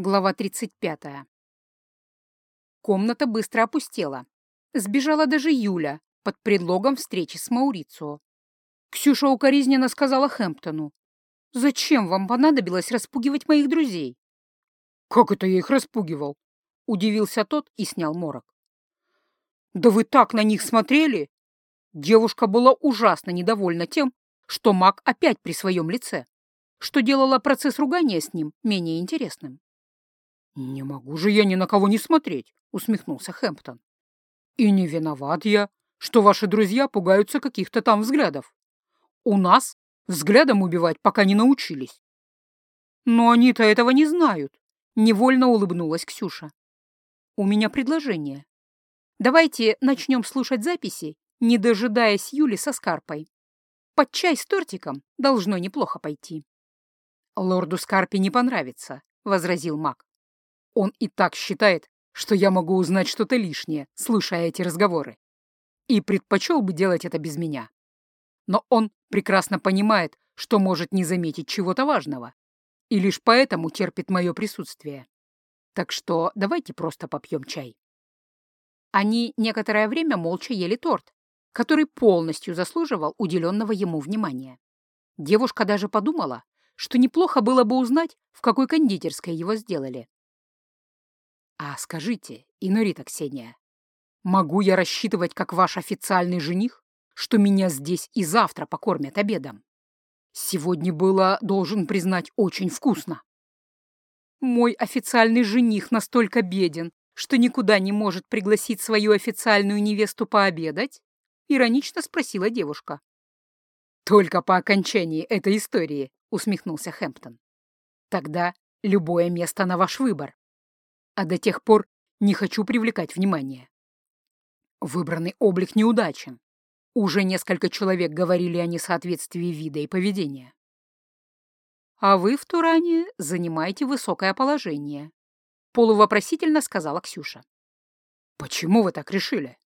Глава 35. Комната быстро опустела. Сбежала даже Юля под предлогом встречи с Маурицио. Ксюша укоризненно сказала Хэмптону. «Зачем вам понадобилось распугивать моих друзей?» «Как это я их распугивал?» — удивился тот и снял морок. «Да вы так на них смотрели!» Девушка была ужасно недовольна тем, что маг опять при своем лице, что делало процесс ругания с ним менее интересным. «Не могу же я ни на кого не смотреть», — усмехнулся Хэмптон. «И не виноват я, что ваши друзья пугаются каких-то там взглядов. У нас взглядом убивать пока не научились». «Но они-то этого не знают», — невольно улыбнулась Ксюша. «У меня предложение. Давайте начнем слушать записи, не дожидаясь Юли со Скарпой. Под чай с тортиком должно неплохо пойти». «Лорду Скарпе не понравится», — возразил маг. Он и так считает, что я могу узнать что-то лишнее, слушая эти разговоры. И предпочел бы делать это без меня. Но он прекрасно понимает, что может не заметить чего-то важного. И лишь поэтому терпит мое присутствие. Так что давайте просто попьем чай. Они некоторое время молча ели торт, который полностью заслуживал уделенного ему внимания. Девушка даже подумала, что неплохо было бы узнать, в какой кондитерской его сделали. «А скажите, Инорита Ксения, могу я рассчитывать как ваш официальный жених, что меня здесь и завтра покормят обедом? Сегодня было, должен признать, очень вкусно». «Мой официальный жених настолько беден, что никуда не может пригласить свою официальную невесту пообедать?» — иронично спросила девушка. «Только по окончании этой истории», — усмехнулся Хэмптон. «Тогда любое место на ваш выбор а до тех пор не хочу привлекать внимание. Выбранный облик неудачен. Уже несколько человек говорили о несоответствии вида и поведения. «А вы в Туране занимаете высокое положение», — полувопросительно сказала Ксюша. «Почему вы так решили?»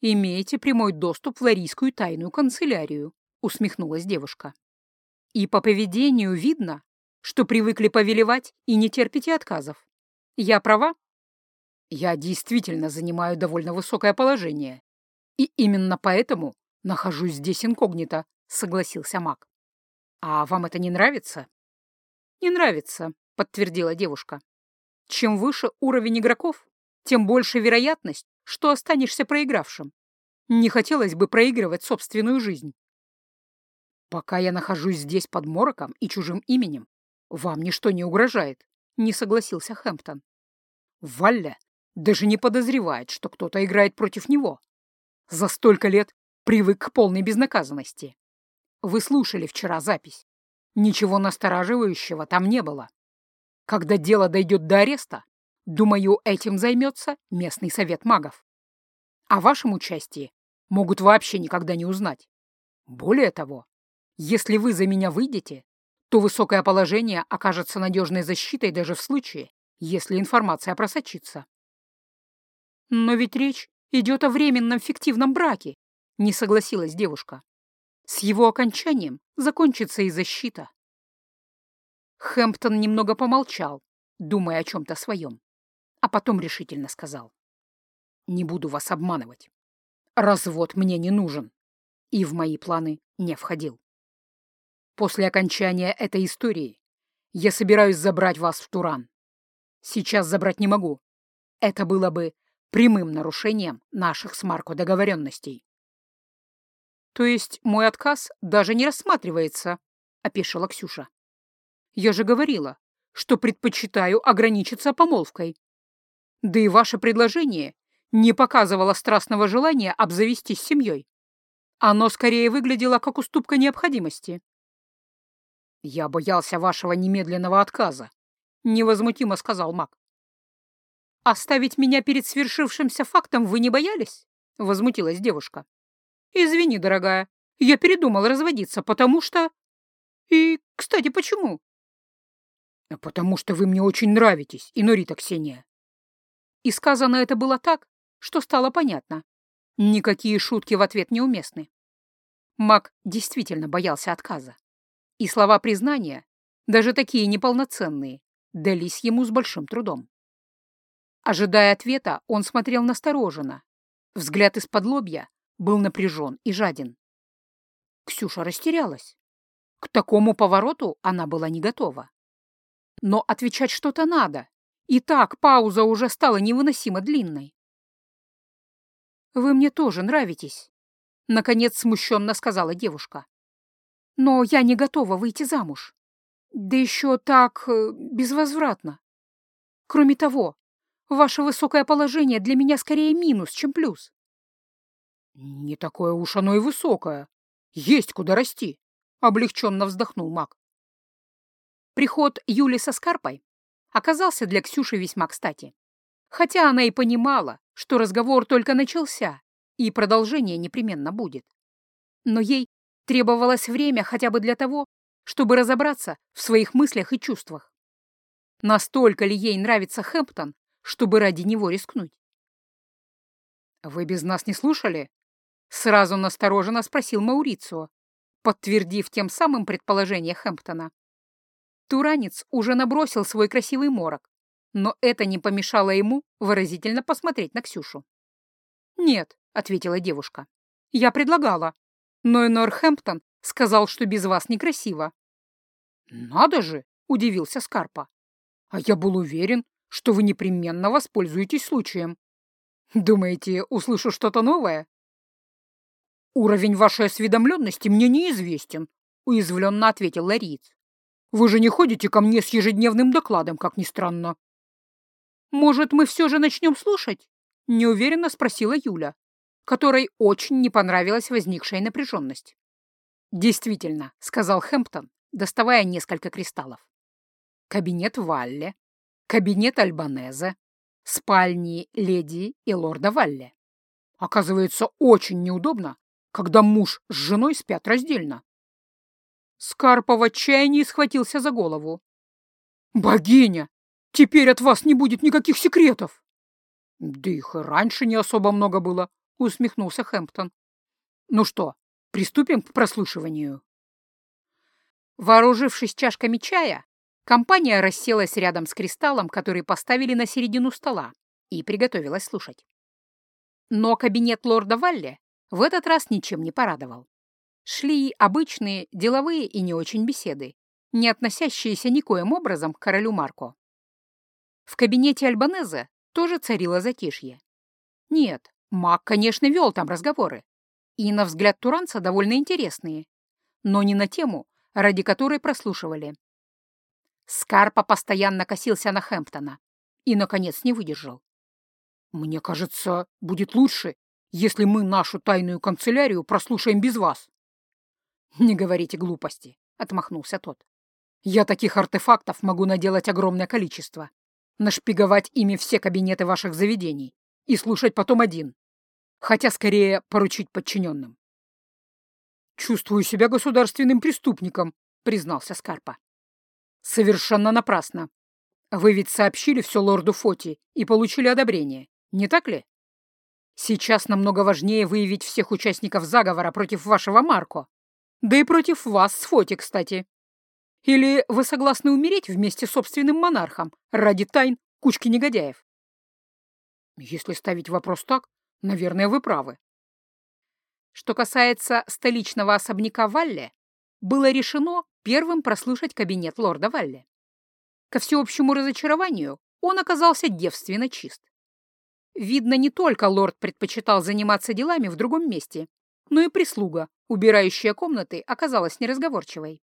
«Имеете прямой доступ в ларийскую тайную канцелярию», — усмехнулась девушка. «И по поведению видно, что привыкли повелевать и не терпите отказов. Я права? Я действительно занимаю довольно высокое положение. И именно поэтому нахожусь здесь инкогнито, согласился маг. А вам это не нравится? Не нравится, подтвердила девушка. Чем выше уровень игроков, тем больше вероятность, что останешься проигравшим. Не хотелось бы проигрывать собственную жизнь. Пока я нахожусь здесь под мороком и чужим именем, вам ничто не угрожает, — не согласился Хэмптон. Валля даже не подозревает, что кто-то играет против него. За столько лет привык к полной безнаказанности. Вы слушали вчера запись. Ничего настораживающего там не было. Когда дело дойдет до ареста, думаю, этим займется местный совет магов. О вашем участии могут вообще никогда не узнать. Более того, если вы за меня выйдете, то высокое положение окажется надежной защитой даже в случае, если информация просочится. Но ведь речь идет о временном фиктивном браке, не согласилась девушка. С его окончанием закончится и защита. Хэмптон немного помолчал, думая о чем-то своем, а потом решительно сказал. «Не буду вас обманывать. Развод мне не нужен и в мои планы не входил. После окончания этой истории я собираюсь забрать вас в Туран. Сейчас забрать не могу. Это было бы прямым нарушением наших с Марко договоренностей. То есть мой отказ даже не рассматривается, — опешила Ксюша. Я же говорила, что предпочитаю ограничиться помолвкой. Да и ваше предложение не показывало страстного желания обзавестись семьей. Оно скорее выглядело как уступка необходимости. Я боялся вашего немедленного отказа, — невозмутимо сказал маг. «Оставить меня перед свершившимся фактом вы не боялись?» — возмутилась девушка. «Извини, дорогая, я передумал разводиться, потому что...» «И, кстати, почему?» «Потому что вы мне очень нравитесь, Инорита Ксения». И сказано это было так, что стало понятно. Никакие шутки в ответ неуместны. Маг действительно боялся отказа. И слова признания, даже такие неполноценные, дались ему с большим трудом. Ожидая ответа, он смотрел настороженно. Взгляд из-под лобья был напряжен и жаден. Ксюша растерялась. К такому повороту она была не готова. Но отвечать что-то надо. И так пауза уже стала невыносимо длинной. «Вы мне тоже нравитесь», — наконец смущенно сказала девушка. «Но я не готова выйти замуж. Да еще так э, безвозвратно. Кроме того, ваше высокое положение для меня скорее минус, чем плюс». «Не такое уж оно и высокое. Есть куда расти», — облегченно вздохнул маг. Приход Юли со Скарпой оказался для Ксюши весьма кстати. Хотя она и понимала, что разговор только начался, и продолжение непременно будет. Но ей требовалось время хотя бы для того, чтобы разобраться в своих мыслях и чувствах. Настолько ли ей нравится Хэмптон, чтобы ради него рискнуть? «Вы без нас не слушали?» Сразу настороженно спросил Маурицио, подтвердив тем самым предположение Хэмптона. Туранец уже набросил свой красивый морок, но это не помешало ему выразительно посмотреть на Ксюшу. «Нет», — ответила девушка, — «я предлагала, но Энор Хэмптон сказал, что без вас некрасиво». «Надо же!» — удивился Скарпа. «А я был уверен, что вы непременно воспользуетесь случаем. Думаете, услышу что-то новое?» «Уровень вашей осведомленности мне неизвестен», — уязвленно ответил Лариец. «Вы же не ходите ко мне с ежедневным докладом, как ни странно». «Может, мы все же начнем слушать?» — неуверенно спросила Юля, которой очень не понравилась возникшая напряженность. «Действительно», — сказал Хэмптон, доставая несколько кристаллов. «Кабинет Валле, кабинет Альбанезе, спальни леди и лорда Валле. Оказывается, очень неудобно когда муж с женой спят раздельно. Скарпов в отчаянии схватился за голову. «Богиня! Теперь от вас не будет никаких секретов!» «Да их и раньше не особо много было», — усмехнулся Хэмптон. «Ну что, приступим к прослушиванию?» Вооружившись чашками чая, компания расселась рядом с кристаллом, который поставили на середину стола, и приготовилась слушать. Но кабинет лорда Валли в этот раз ничем не порадовал. Шли обычные деловые и не очень беседы, не относящиеся никоим образом к королю Марко. В кабинете Альбанеза тоже царило затишье. Нет, маг, конечно, вел там разговоры, и, на взгляд Туранца, довольно интересные, но не на тему, ради которой прослушивали. Скарпа постоянно косился на Хэмптона и, наконец, не выдержал. «Мне кажется, будет лучше, если мы нашу тайную канцелярию прослушаем без вас?» «Не говорите глупости», — отмахнулся тот. «Я таких артефактов могу наделать огромное количество, нашпиговать ими все кабинеты ваших заведений и слушать потом один, хотя скорее поручить подчиненным». «Чувствую себя государственным преступником», — признался Скарпа. «Совершенно напрасно. Вы ведь сообщили все лорду Фоти и получили одобрение, не так ли?» Сейчас намного важнее выявить всех участников заговора против вашего Марко. Да и против вас с Фоти, кстати. Или вы согласны умереть вместе с собственным монархом ради тайн кучки негодяев? Если ставить вопрос так, наверное, вы правы. Что касается столичного особняка Валле, было решено первым прослушать кабинет лорда Валле. Ко всеобщему разочарованию он оказался девственно чист. Видно, не только лорд предпочитал заниматься делами в другом месте, но и прислуга, убирающая комнаты, оказалась неразговорчивой.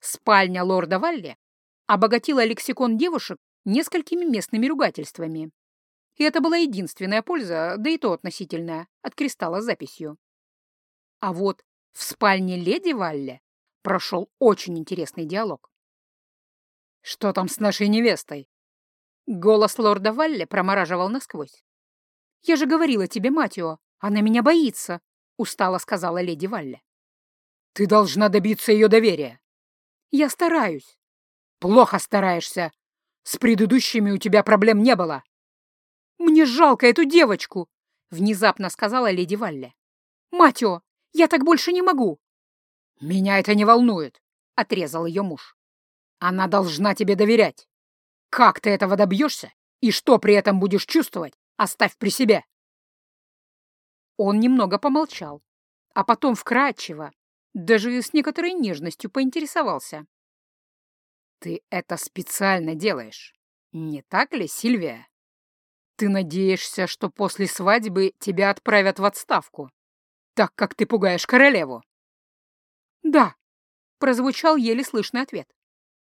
Спальня лорда Валли обогатила лексикон девушек несколькими местными ругательствами. И это была единственная польза, да и то относительная, от кристалла с записью. А вот в спальне леди Валли прошел очень интересный диалог. «Что там с нашей невестой?» Голос лорда Валли промораживал насквозь. «Я же говорила тебе, Матио, она меня боится», — устало сказала леди Валли. «Ты должна добиться ее доверия». «Я стараюсь». «Плохо стараешься. С предыдущими у тебя проблем не было». «Мне жалко эту девочку», — внезапно сказала леди Валли. «Матио, я так больше не могу». «Меня это не волнует», — отрезал ее муж. Она должна тебе доверять. Как ты этого добьешься и что при этом будешь чувствовать, оставь при себе. Он немного помолчал, а потом вкрадчиво, даже с некоторой нежностью поинтересовался. «Ты это специально делаешь, не так ли, Сильвия? Ты надеешься, что после свадьбы тебя отправят в отставку, так как ты пугаешь королеву?» «Да», — прозвучал еле слышный ответ.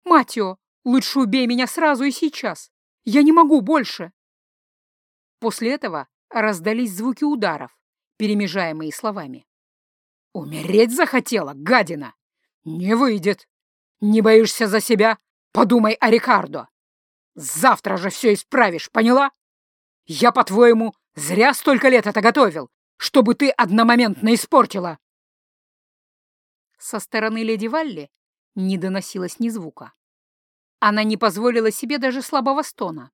«Матио, лучше убей меня сразу и сейчас. Я не могу больше!» После этого раздались звуки ударов, перемежаемые словами. «Умереть захотела, гадина! Не выйдет! Не боишься за себя? Подумай о Рикардо! Завтра же все исправишь, поняла? Я, по-твоему, зря столько лет это готовил, чтобы ты одномоментно испортила!» Со стороны леди Валли не доносилось ни звука. Она не позволила себе даже слабого стона.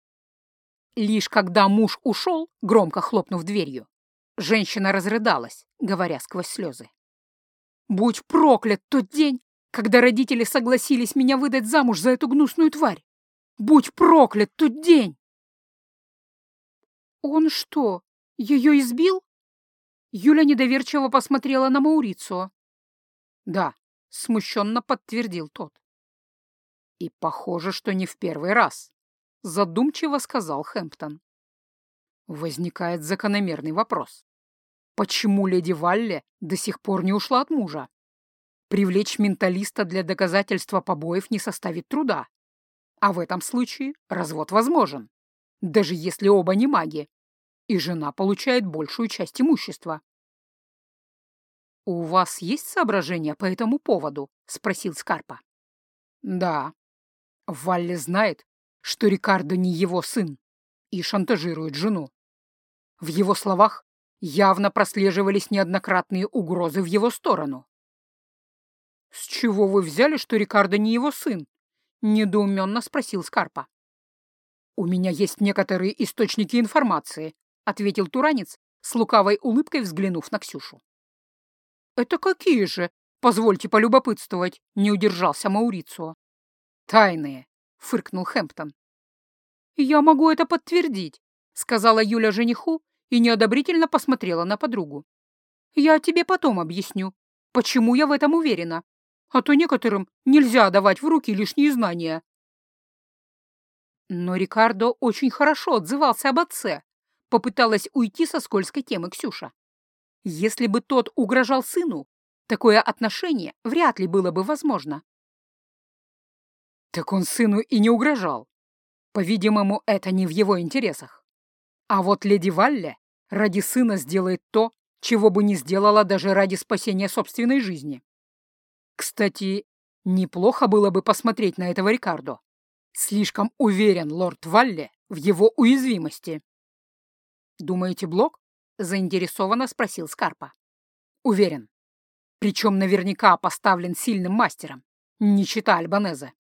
Лишь когда муж ушел, громко хлопнув дверью, женщина разрыдалась, говоря сквозь слезы. «Будь проклят тот день, когда родители согласились меня выдать замуж за эту гнусную тварь! Будь проклят тот день!» «Он что, ее избил?» Юля недоверчиво посмотрела на Маурицио. «Да», — смущенно подтвердил тот. «И похоже, что не в первый раз», — задумчиво сказал Хэмптон. Возникает закономерный вопрос. Почему леди Валле до сих пор не ушла от мужа? Привлечь менталиста для доказательства побоев не составит труда. А в этом случае развод возможен, даже если оба не маги, и жена получает большую часть имущества. «У вас есть соображения по этому поводу?» — спросил Скарпа. «Да», Валли знает, что Рикардо не его сын, и шантажирует жену. В его словах явно прослеживались неоднократные угрозы в его сторону. «С чего вы взяли, что Рикардо не его сын?» — недоуменно спросил Скарпа. «У меня есть некоторые источники информации», — ответил Туранец, с лукавой улыбкой взглянув на Ксюшу. «Это какие же? Позвольте полюбопытствовать», — не удержался Маурицио. «Тайные», — фыркнул Хэмптон. «Я могу это подтвердить», — сказала Юля жениху и неодобрительно посмотрела на подругу. «Я тебе потом объясню, почему я в этом уверена, а то некоторым нельзя давать в руки лишние знания». Но Рикардо очень хорошо отзывался об отце, попыталась уйти со скользкой темы Ксюша. Если бы тот угрожал сыну, такое отношение вряд ли было бы возможно. Так он сыну и не угрожал. По-видимому, это не в его интересах. А вот леди Валле ради сына сделает то, чего бы не сделала даже ради спасения собственной жизни. Кстати, неплохо было бы посмотреть на этого Рикардо. Слишком уверен лорд Валле в его уязвимости. «Думаете, Блок?» — заинтересованно спросил Скарпа. «Уверен. Причем наверняка поставлен сильным мастером, не чита Альбанезе.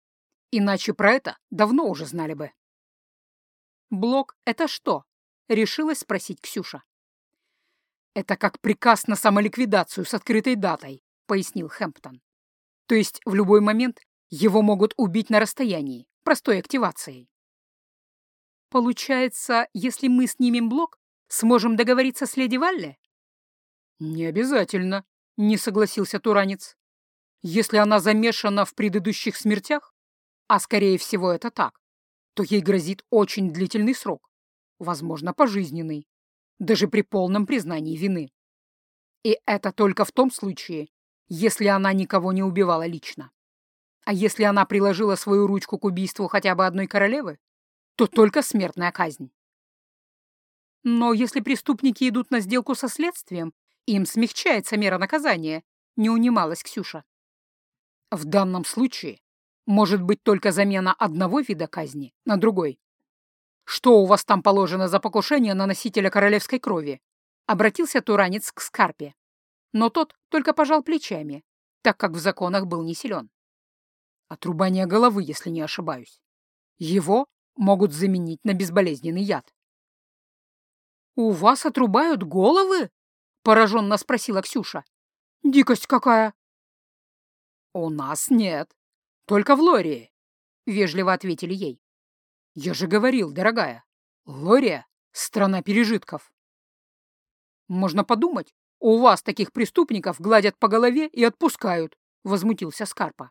Иначе про это давно уже знали бы. «Блок — это что?» — решилась спросить Ксюша. «Это как приказ на самоликвидацию с открытой датой», — пояснил Хэмптон. «То есть в любой момент его могут убить на расстоянии, простой активацией». «Получается, если мы снимем блок, сможем договориться с леди Валле?» «Не обязательно», — не согласился Туранец. «Если она замешана в предыдущих смертях, а скорее всего это так, то ей грозит очень длительный срок, возможно, пожизненный, даже при полном признании вины. И это только в том случае, если она никого не убивала лично. А если она приложила свою ручку к убийству хотя бы одной королевы, то только смертная казнь. Но если преступники идут на сделку со следствием, им смягчается мера наказания, не унималась Ксюша. В данном случае может быть только замена одного вида казни на другой. Что у вас там положено за покушение на носителя королевской крови? Обратился Туранец к Скарпе. Но тот только пожал плечами, так как в законах был не силен. Отрубание головы, если не ошибаюсь. Его могут заменить на безболезненный яд. «У вас отрубают головы?» — пораженно спросила Ксюша. «Дикость какая!» «У нас нет», только в Лории. — вежливо ответили ей. «Я же говорил, дорогая, Лория — страна пережитков». «Можно подумать, у вас таких преступников гладят по голове и отпускают», — возмутился Скарпа.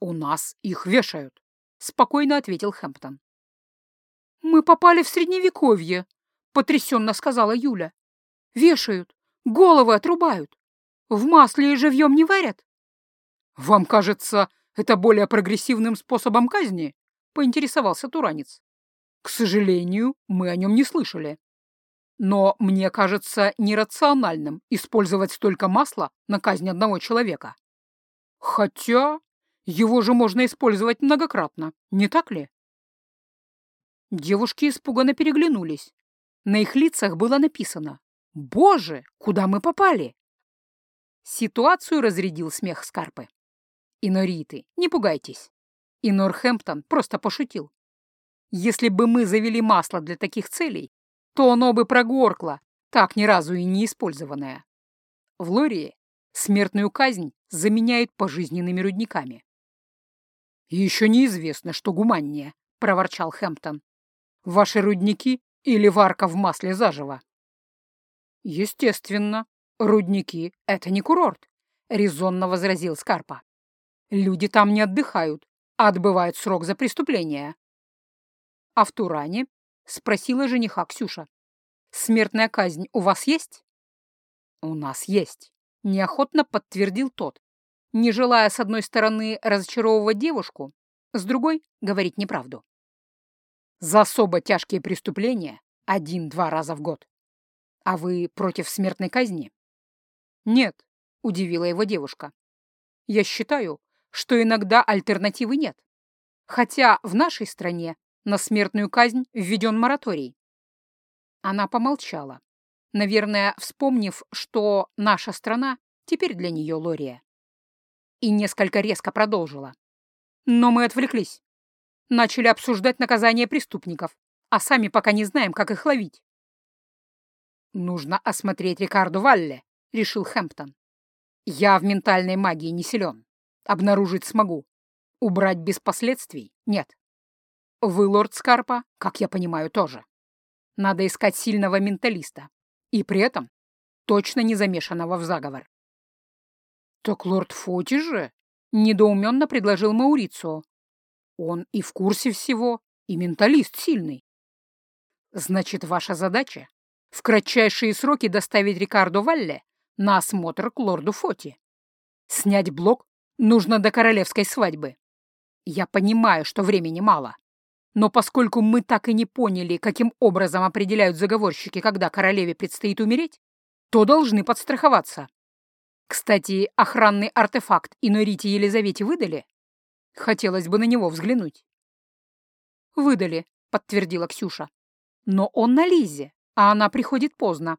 «У нас их вешают», — спокойно ответил Хэмптон. «Мы попали в Средневековье», — потрясенно сказала Юля. «Вешают, головы отрубают. В масле и живьем не варят?» «Вам кажется, это более прогрессивным способом казни?» — поинтересовался Туранец. «К сожалению, мы о нем не слышали. Но мне кажется нерациональным использовать столько масла на казнь одного человека. Хотя его же можно использовать многократно, не так ли?» Девушки испуганно переглянулись. На их лицах было написано «Боже, куда мы попали?» Ситуацию разрядил смех Скарпы. «Инориты, не пугайтесь. И Норхэмптон просто пошутил. Если бы мы завели масло для таких целей, то оно бы прогоркло, так ни разу и не использованное. В Лории смертную казнь заменяют пожизненными рудниками. «Еще неизвестно, что гуманнее», — проворчал Хэмптон. «Ваши рудники или варка в масле заживо?» «Естественно, рудники — это не курорт», — резонно возразил Скарпа. Люди там не отдыхают, а отбывают срок за преступление. — А в Туране? — спросила жениха Ксюша. — Смертная казнь у вас есть? — У нас есть, — неохотно подтвердил тот, не желая, с одной стороны, разочаровывать девушку, с другой — говорить неправду. За особо тяжкие преступления один-два раза в год. А вы против смертной казни? Нет, — удивила его девушка. Я считаю, что иногда альтернативы нет. Хотя в нашей стране на смертную казнь введен мораторий. Она помолчала, наверное, вспомнив, что наша страна теперь для нее Лория. И несколько резко продолжила. Но мы отвлеклись. Начали обсуждать наказание преступников, а сами пока не знаем, как их ловить. «Нужно осмотреть Рикарду Валле», — решил Хэмптон. «Я в ментальной магии не силен. Обнаружить смогу. Убрать без последствий — нет. Вы, лорд Скарпа, как я понимаю, тоже. Надо искать сильного менталиста. И при этом точно не замешанного в заговор. «Так лорд Фоти же?» — недоуменно предложил Маурицио. «Он и в курсе всего, и менталист сильный». «Значит, ваша задача — в кратчайшие сроки доставить Рикардо Валле на осмотр к лорду Фоти, снять блок Нужно до королевской свадьбы. Я понимаю, что времени мало. Но поскольку мы так и не поняли, каким образом определяют заговорщики, когда королеве предстоит умереть, то должны подстраховаться. Кстати, охранный артефакт Инорите Елизавете выдали? Хотелось бы на него взглянуть. «Выдали», — подтвердила Ксюша. «Но он на Лизе, а она приходит поздно».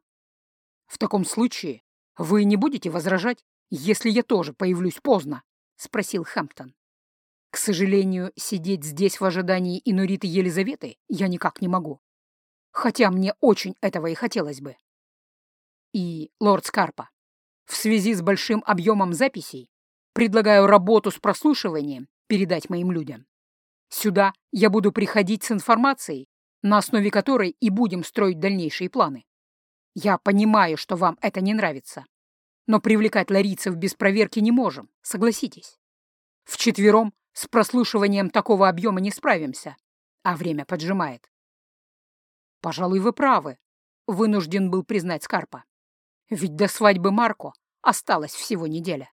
«В таком случае вы не будете возражать, если я тоже появлюсь поздно?» — спросил Хэмптон. «К сожалению, сидеть здесь в ожидании Инуриты Елизаветы я никак не могу. Хотя мне очень этого и хотелось бы. И, лорд Скарпа, в связи с большим объемом записей предлагаю работу с прослушиванием передать моим людям. Сюда я буду приходить с информацией, на основе которой и будем строить дальнейшие планы. Я понимаю, что вам это не нравится, но привлекать ларийцев без проверки не можем, согласитесь. Вчетвером с прослушиванием такого объема не справимся, а время поджимает. Пожалуй, вы правы, вынужден был признать Скарпа. Ведь до свадьбы Марко осталась всего неделя.